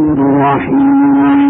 الرحيم.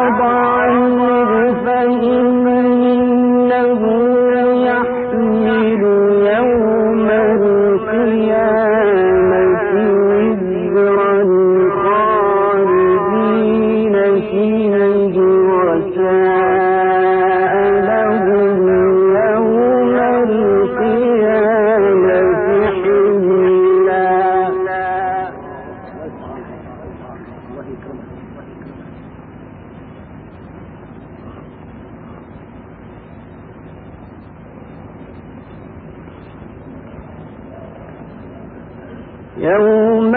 يوم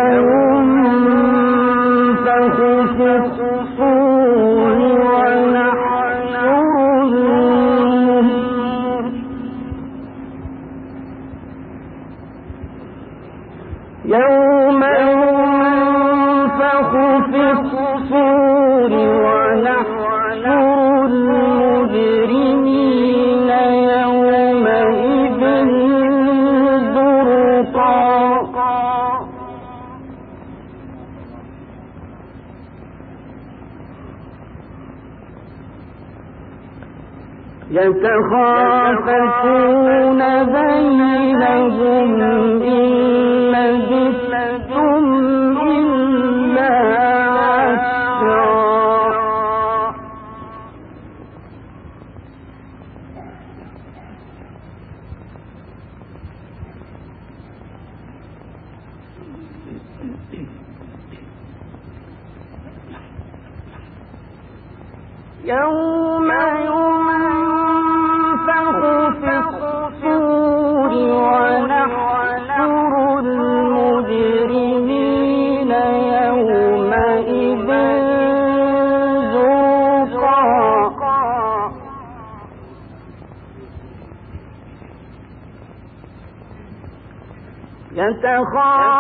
يوم يوم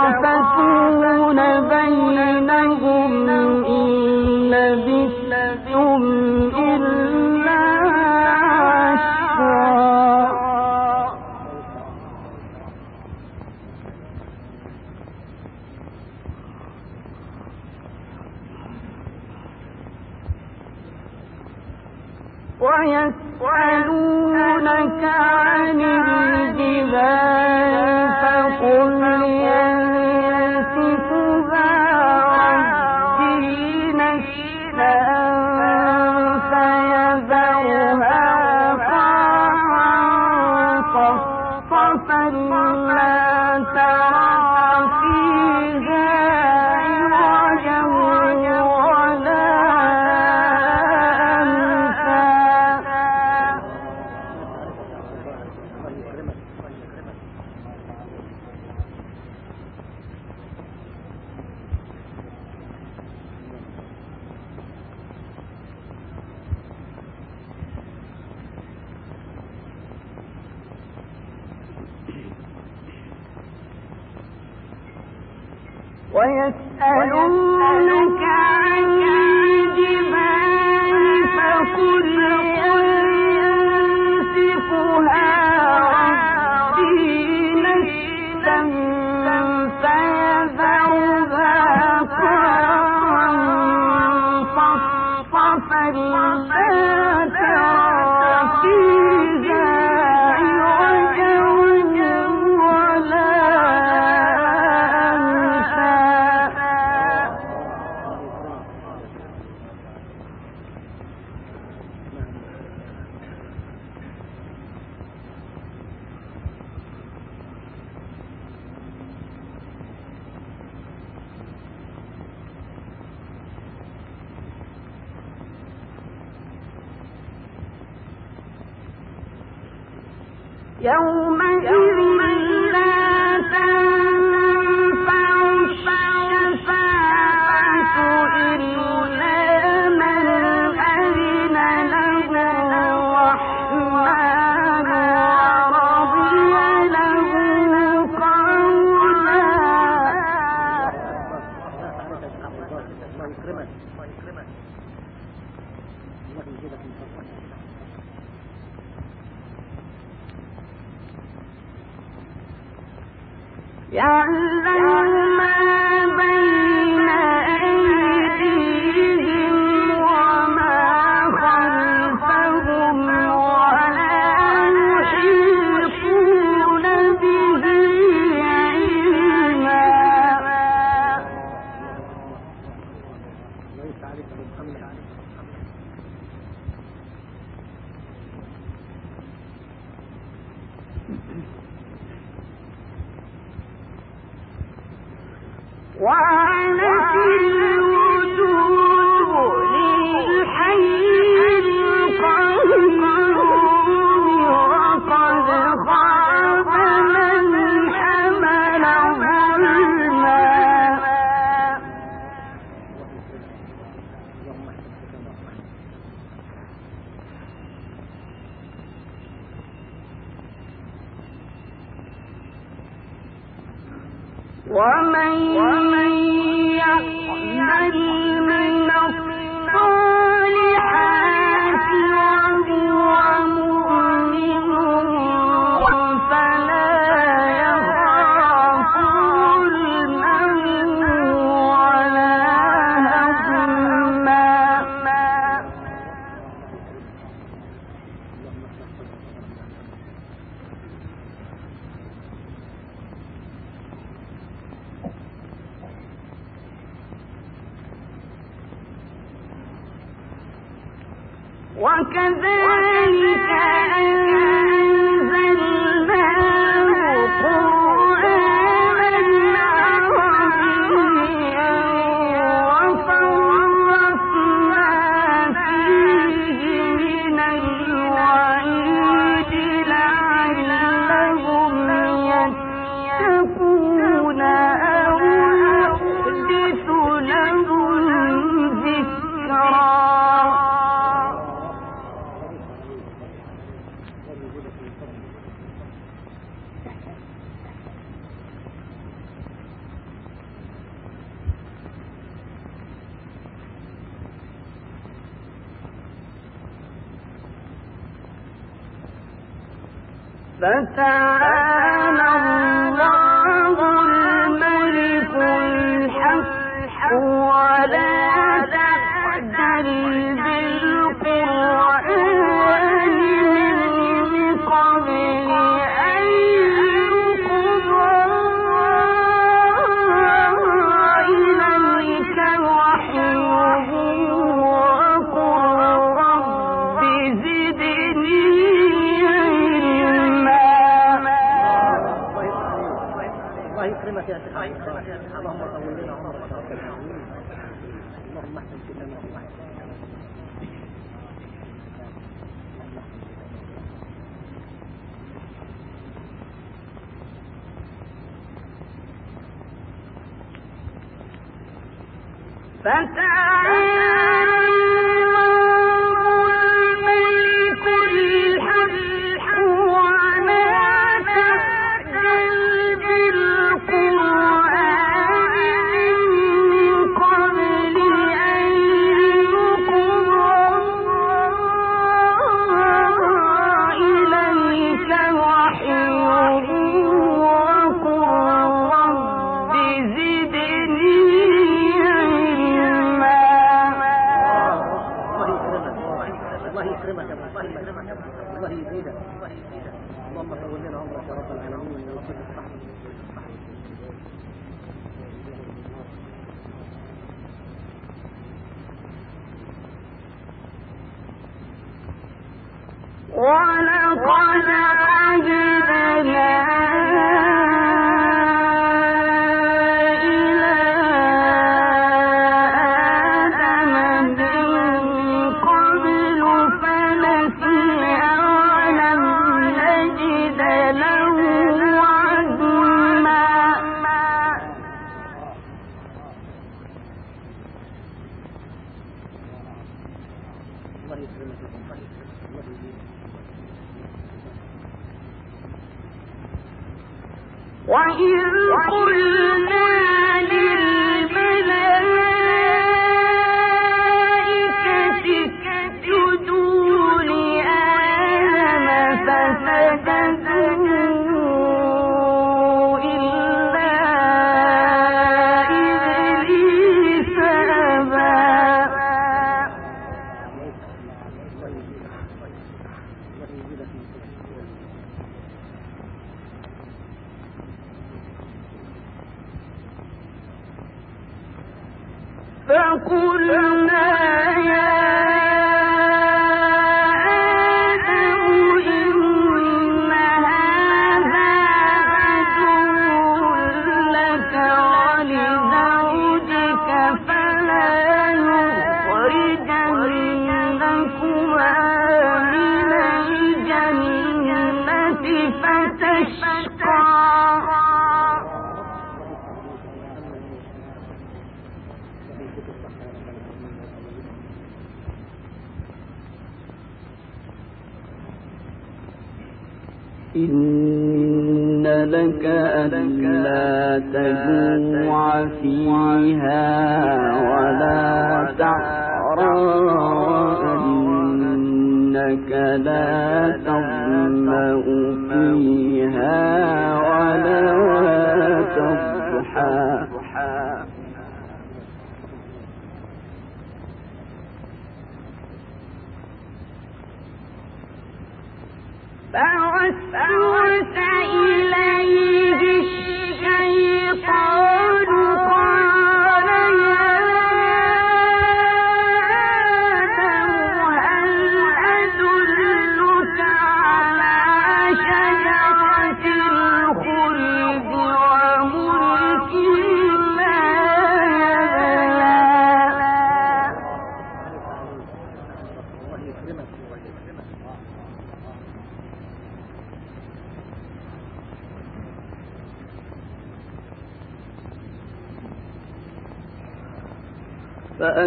يتخافتون بين يسألونك عن الجبال فقل يا وعنت وكذلك أنزلناه فتعالى الله الملك الحق ولا فقلنا يا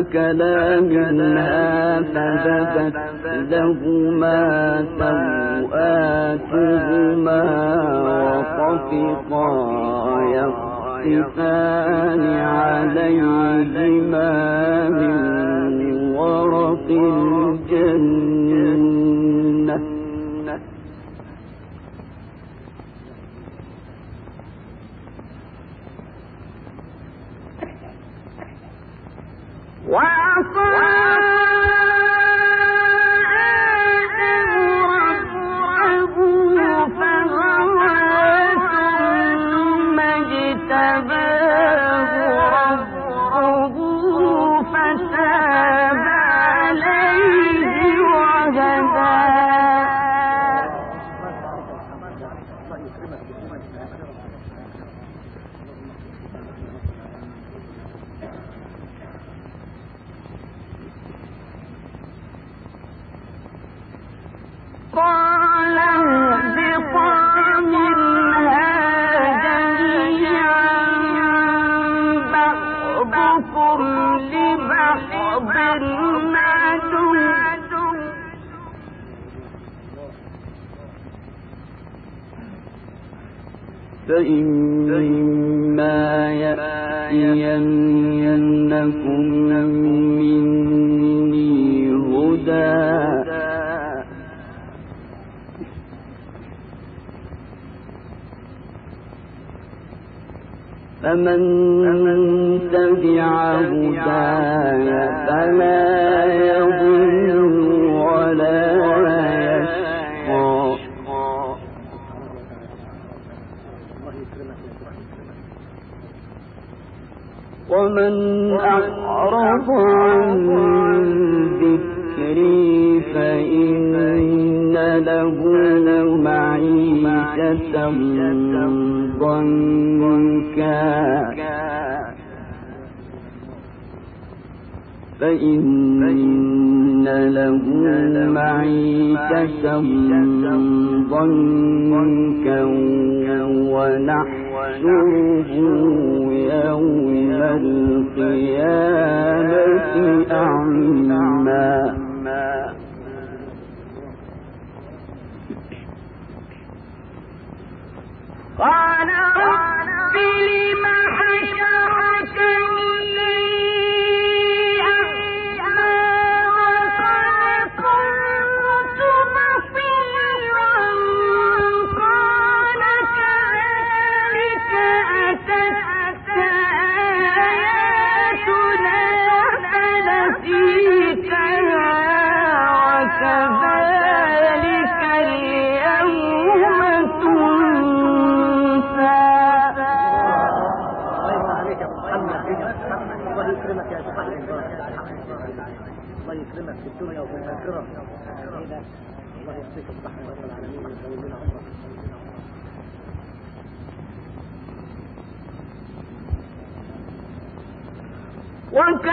أكلا منها فبدت لهما سوآتهما وطفقا يقصفان عليهما من ورق الجنة. فإما يأتينكم مني هدى. فمن تبع هداي فلا يضل. ومن أعرض عن ذكري فإن له معيشة ضنكا. فإن له معيشة ضنكا ونحشره القيامة أعمى. قال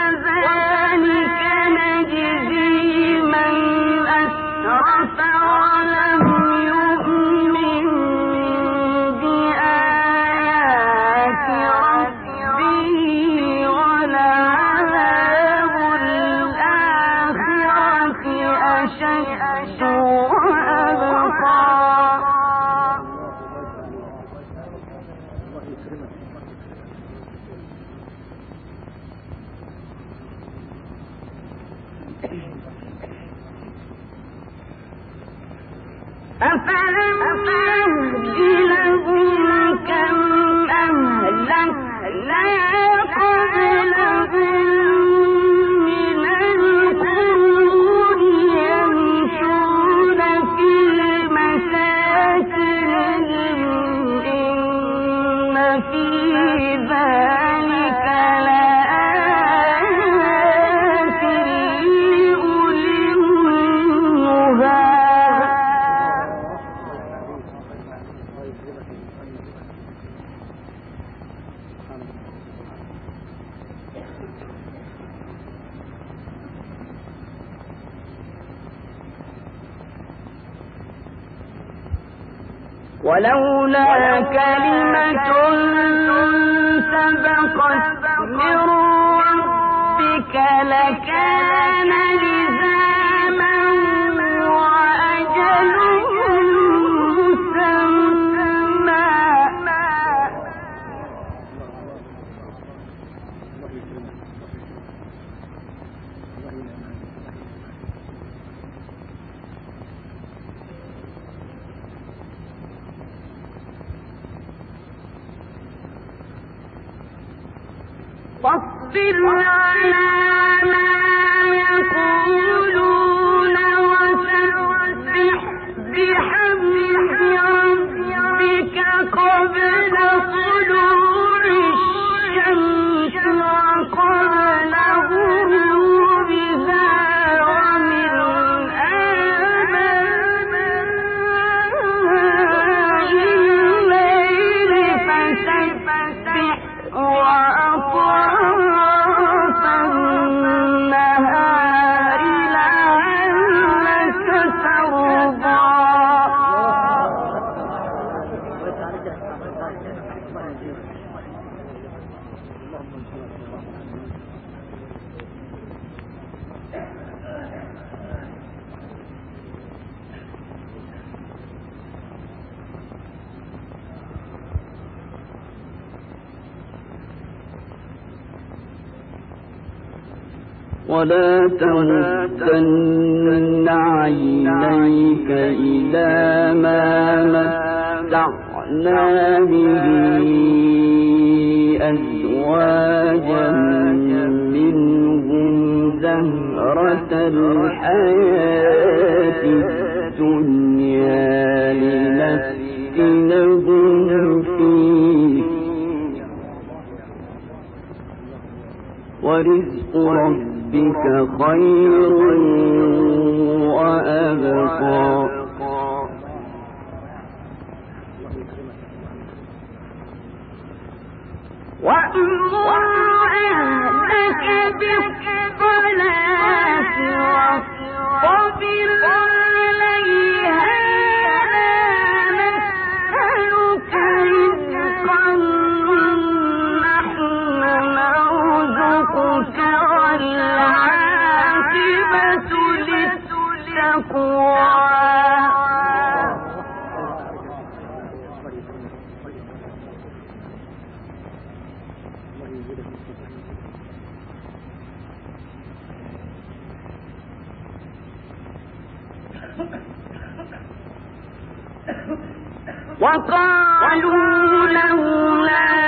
وكذلك نجزي من أسرف ولم أفلم ولولا كلمة سبقت من ربك لكان لزاما فاصبر ولا تمدن عينيك إلى ما متعنا به أزواجا منهم زهرة الحياة الدنيا لنفتنهم فيه ورزق ربك خير وأبقى. وأمر أهلك بالصلاة واصطبر وقالوا لولا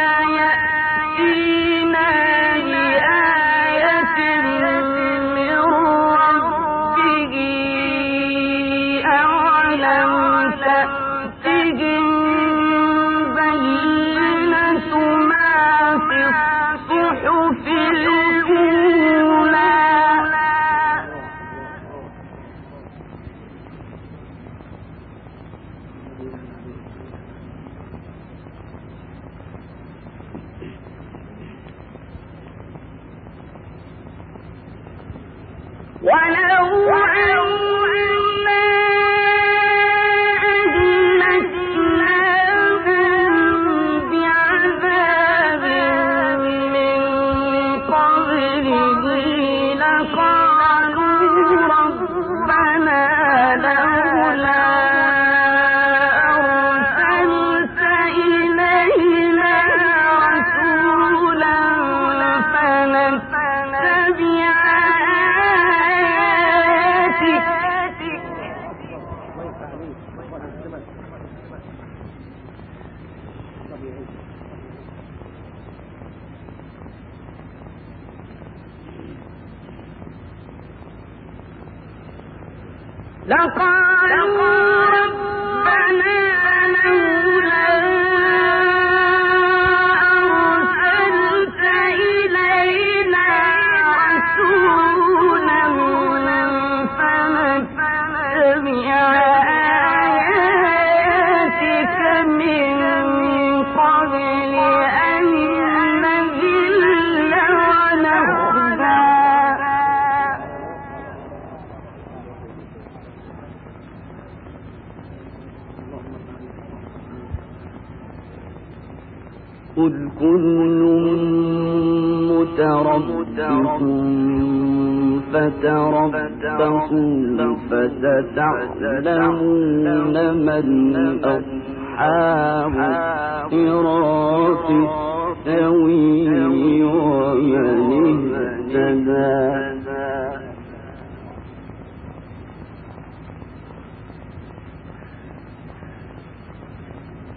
قل كل متربص فتربصوا فستعلمون من أصحاب الصراط السوي ومن اهتدى.